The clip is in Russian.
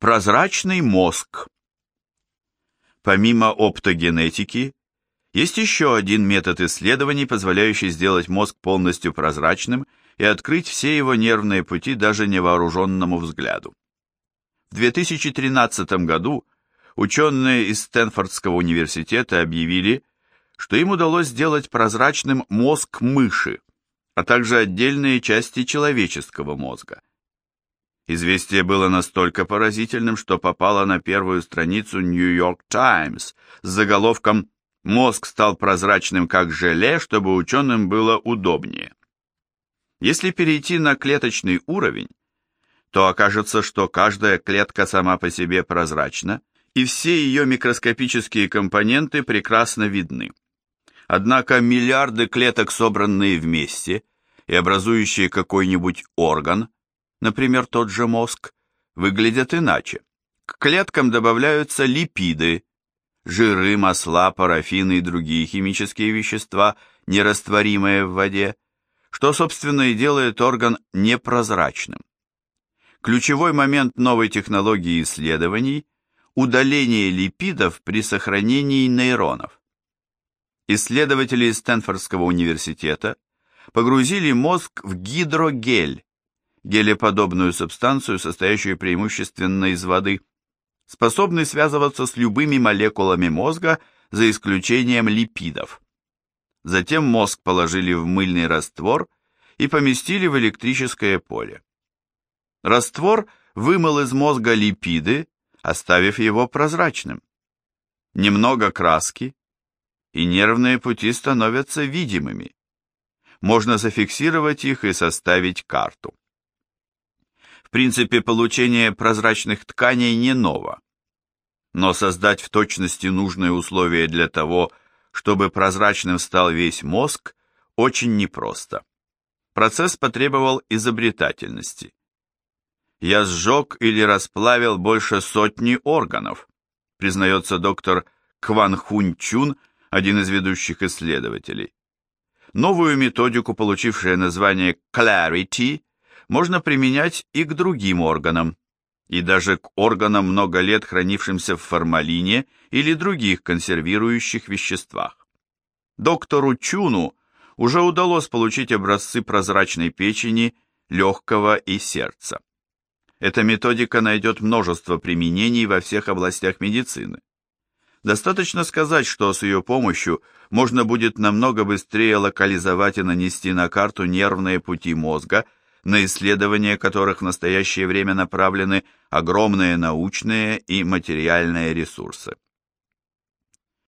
Прозрачный мозг. Помимо оптогенетики, есть еще один метод исследований, позволяющий сделать мозг полностью прозрачным и открыть все его нервные пути даже невооруженному взгляду. В 2013 году ученые из Стэнфордского университета объявили, что им удалось сделать прозрачным мозг мыши, а также отдельные части человеческого мозга. Известие было настолько поразительным, что попало на первую страницу New York Times с заголовком «Мозг стал прозрачным как желе, чтобы ученым было удобнее». Если перейти на клеточный уровень, то окажется, что каждая клетка сама по себе прозрачна, и все ее микроскопические компоненты прекрасно видны. Однако миллиарды клеток, собранные вместе и образующие какой-нибудь орган, например, тот же мозг, выглядят иначе. К клеткам добавляются липиды, жиры, масла, парафины и другие химические вещества, нерастворимые в воде, что, собственно, и делает орган непрозрачным. Ключевой момент новой технологии исследований – удаление липидов при сохранении нейронов. Исследователи из Стэнфордского университета погрузили мозг в гидрогель, гелеподобную субстанцию, состоящую преимущественно из воды, способный связываться с любыми молекулами мозга, за исключением липидов. Затем мозг положили в мыльный раствор и поместили в электрическое поле. Раствор вымыл из мозга липиды, оставив его прозрачным. Немного краски, и нервные пути становятся видимыми. Можно зафиксировать их и составить карту. В принципе, получение прозрачных тканей не ново. Но создать в точности нужные условия для того, чтобы прозрачным стал весь мозг, очень непросто. Процесс потребовал изобретательности. Я сжег или расплавил больше сотни органов, признается доктор Кван Хунь Чун, один из ведущих исследователей. Новую методику, получившую название Clarity, можно применять и к другим органам, и даже к органам, много лет хранившимся в формалине или других консервирующих веществах. Доктору Чуну уже удалось получить образцы прозрачной печени, легкого и сердца. Эта методика найдет множество применений во всех областях медицины. Достаточно сказать, что с ее помощью можно будет намного быстрее локализовать и нанести на карту нервные пути мозга, на исследование которых в настоящее время направлены огромные научные и материальные ресурсы.